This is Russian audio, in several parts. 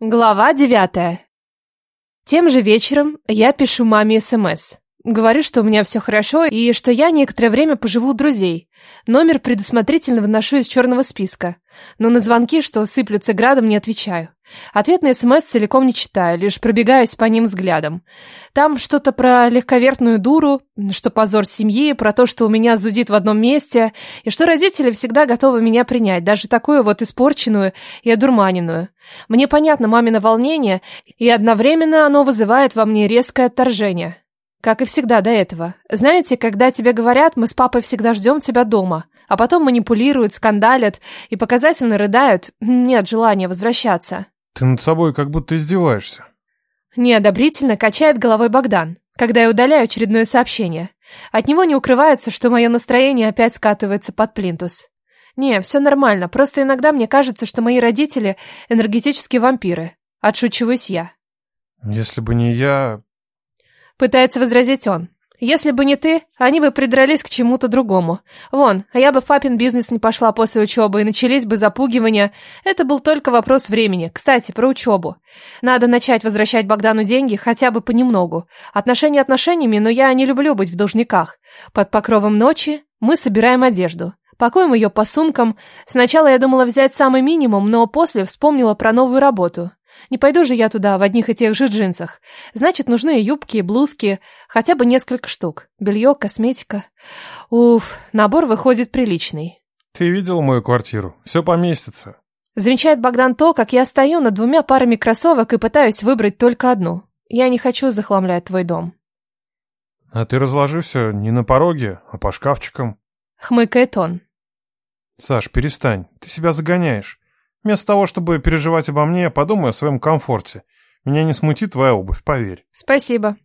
Глава девятая. Тем же вечером я пишу маме СМС. Говорю, что у меня все хорошо и что я некоторое время поживу у друзей. Номер предусмотрительно выношу из черного списка. Но на звонки, что сыплются градом, не отвечаю. Ответ на СМС целиком не читаю, лишь пробегаюсь по ним взглядом. Там что-то про легковертную дуру, что позор семьи, про то, что у меня зудит в одном месте, и что родители всегда готовы меня принять, даже такую вот испорченную и одурманенную. Мне понятно мамино волнение, и одновременно оно вызывает во мне резкое отторжение. Как и всегда до этого. Знаете, когда тебе говорят, мы с папой всегда ждем тебя дома, а потом манипулируют, скандалят и показательно рыдают, нет желания возвращаться. Ты над собой как будто издеваешься. Неодобрительно качает головой Богдан, когда я удаляю очередное сообщение. От него не укрывается, что мое настроение опять скатывается под плинтус. Не, все нормально, просто иногда мне кажется, что мои родители энергетические вампиры. Отшучиваюсь я. Если бы не я... Пытается возразить он. Если бы не ты, они бы придрались к чему-то другому. Вон, а я бы в папин бизнес не пошла после учебы, и начались бы запугивания. Это был только вопрос времени. Кстати, про учебу. Надо начать возвращать Богдану деньги хотя бы понемногу. Отношения отношениями, но я не люблю быть в должниках. Под покровом ночи мы собираем одежду. Пакуем ее по сумкам. Сначала я думала взять самый минимум, но после вспомнила про новую работу. Не пойду же я туда в одних и тех же джинсах. Значит, нужны юбки блузки, хотя бы несколько штук. Белье, косметика. Уф, набор выходит приличный. Ты видел мою квартиру? Все поместится. Замечает Богдан то, как я стою над двумя парами кроссовок и пытаюсь выбрать только одну. Я не хочу захламлять твой дом. А ты разложи все не на пороге, а по шкафчикам. Хмыкает он. Саш, перестань, ты себя загоняешь. Вместо того, чтобы переживать обо мне, подумай о своем комфорте. Меня не смутит твоя обувь, поверь. Спасибо.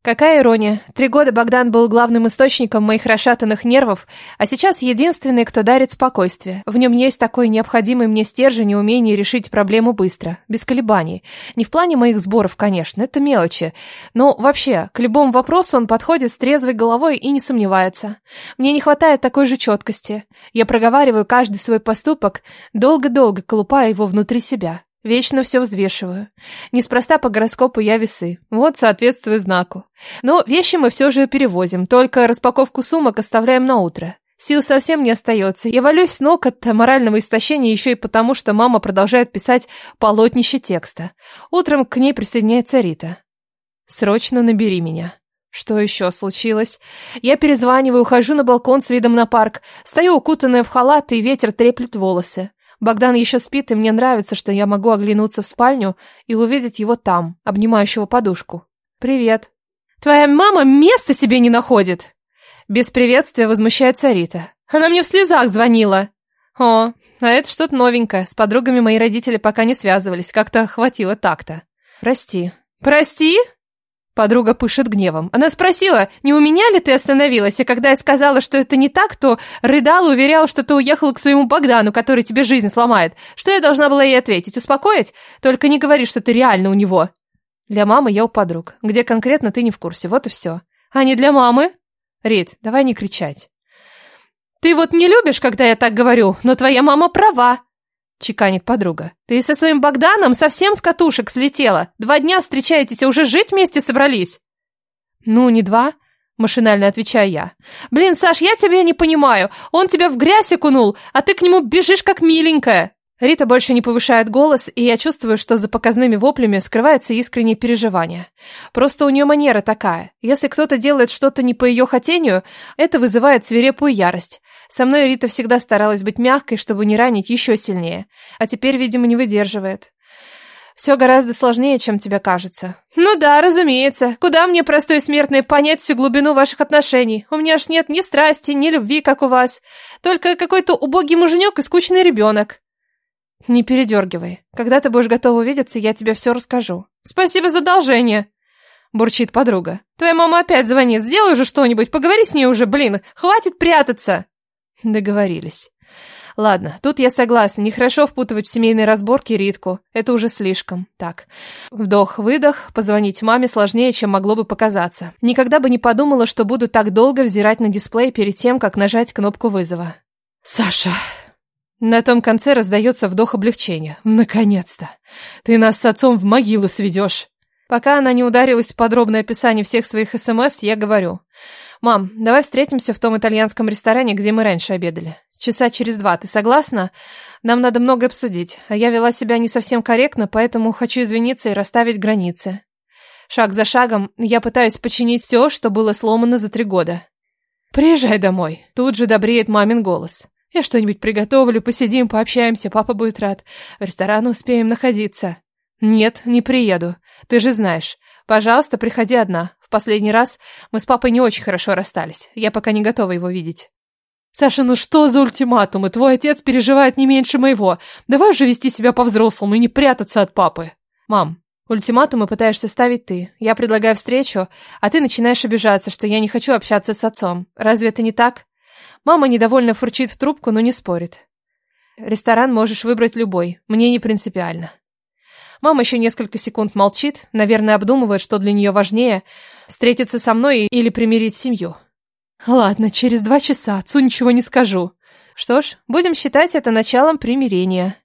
Какая ирония. Три года Богдан был главным источником моих расшатанных нервов, а сейчас единственный, кто дарит спокойствие. В нем есть такой необходимый мне стержень и умение решить проблему быстро, без колебаний. Не в плане моих сборов, конечно, это мелочи. Но вообще, к любому вопросу он подходит с трезвой головой и не сомневается. Мне не хватает такой же четкости. Я проговариваю каждый свой поступок, долго-долго колупая его внутри себя. Вечно все взвешиваю. Неспроста по гороскопу я весы. Вот соответствую знаку. Но вещи мы все же перевозим, только распаковку сумок оставляем на утро. Сил совсем не остается. Я валюсь с ног от морального истощения еще и потому, что мама продолжает писать полотнище текста. Утром к ней присоединяется Рита. «Срочно набери меня». Что еще случилось? Я перезваниваю, ухожу на балкон с видом на парк. Стою укутанная в халат, и ветер треплет волосы. Богдан еще спит, и мне нравится, что я могу оглянуться в спальню и увидеть его там, обнимающего подушку. «Привет». «Твоя мама места себе не находит!» Без приветствия возмущается Рита. «Она мне в слезах звонила!» «О, а это что-то новенькое. С подругами мои родители пока не связывались, как-то хватило так-то». «Прости». «Прости?» Подруга пышет гневом. Она спросила, не у меня ли ты остановилась, и когда я сказала, что это не так, то рыдал и уверял, что ты уехала к своему Богдану, который тебе жизнь сломает. Что я должна была ей ответить? Успокоить? Только не говори, что ты реально у него. Для мамы я у подруг. Где конкретно ты не в курсе, вот и все. А не для мамы? Рит, давай не кричать. Ты вот не любишь, когда я так говорю, но твоя мама права. Чеканит подруга. Ты со своим Богданом совсем с катушек слетела. Два дня встречаетесь, а уже жить вместе собрались. Ну, не два, машинально отвечаю я. Блин, Саш, я тебя не понимаю. Он тебя в грязь окунул, а ты к нему бежишь как миленькая. Рита больше не повышает голос, и я чувствую, что за показными воплями скрывается искреннее переживание. Просто у нее манера такая. Если кто-то делает что-то не по ее хотению, это вызывает свирепую ярость. Со мной Рита всегда старалась быть мягкой, чтобы не ранить еще сильнее. А теперь, видимо, не выдерживает. Все гораздо сложнее, чем тебе кажется. Ну да, разумеется. Куда мне, простой смертной, понять всю глубину ваших отношений? У меня ж нет ни страсти, ни любви, как у вас. Только какой-то убогий муженек и скучный ребенок. Не передергивай. Когда ты будешь готова увидеться, я тебе все расскажу. Спасибо за одолжение. Бурчит подруга. Твоя мама опять звонит. Сделай уже что-нибудь. Поговори с ней уже, блин. Хватит прятаться. Договорились. Ладно, тут я согласна. Нехорошо впутывать в семейные разборки Ритку. Это уже слишком. Так, вдох-выдох. Позвонить маме сложнее, чем могло бы показаться. Никогда бы не подумала, что буду так долго взирать на дисплей перед тем, как нажать кнопку вызова. Саша. На том конце раздается вдох облегчения. Наконец-то. Ты нас с отцом в могилу сведешь. Пока она не ударилась в подробное описание всех своих СМС, я говорю. «Мам, давай встретимся в том итальянском ресторане, где мы раньше обедали. Часа через два, ты согласна? Нам надо много обсудить, а я вела себя не совсем корректно, поэтому хочу извиниться и расставить границы. Шаг за шагом я пытаюсь починить все, что было сломано за три года. Приезжай домой. Тут же добреет мамин голос. Я что-нибудь приготовлю, посидим, пообщаемся, папа будет рад. В ресторан успеем находиться. Нет, не приеду. Ты же знаешь. Пожалуйста, приходи одна. В последний раз мы с папой не очень хорошо расстались. Я пока не готова его видеть. Саша, ну что за ультиматумы? Твой отец переживает не меньше моего. Давай уже вести себя по-взрослому и не прятаться от папы. Мам, ультиматумы пытаешься ставить ты. Я предлагаю встречу, а ты начинаешь обижаться, что я не хочу общаться с отцом. Разве это не так? Мама недовольно фурчит в трубку, но не спорит. Ресторан можешь выбрать любой. Мне не принципиально. Мама еще несколько секунд молчит, наверное, обдумывает, что для нее важнее – встретиться со мной или примирить семью. Ладно, через два часа отцу ничего не скажу. Что ж, будем считать это началом примирения.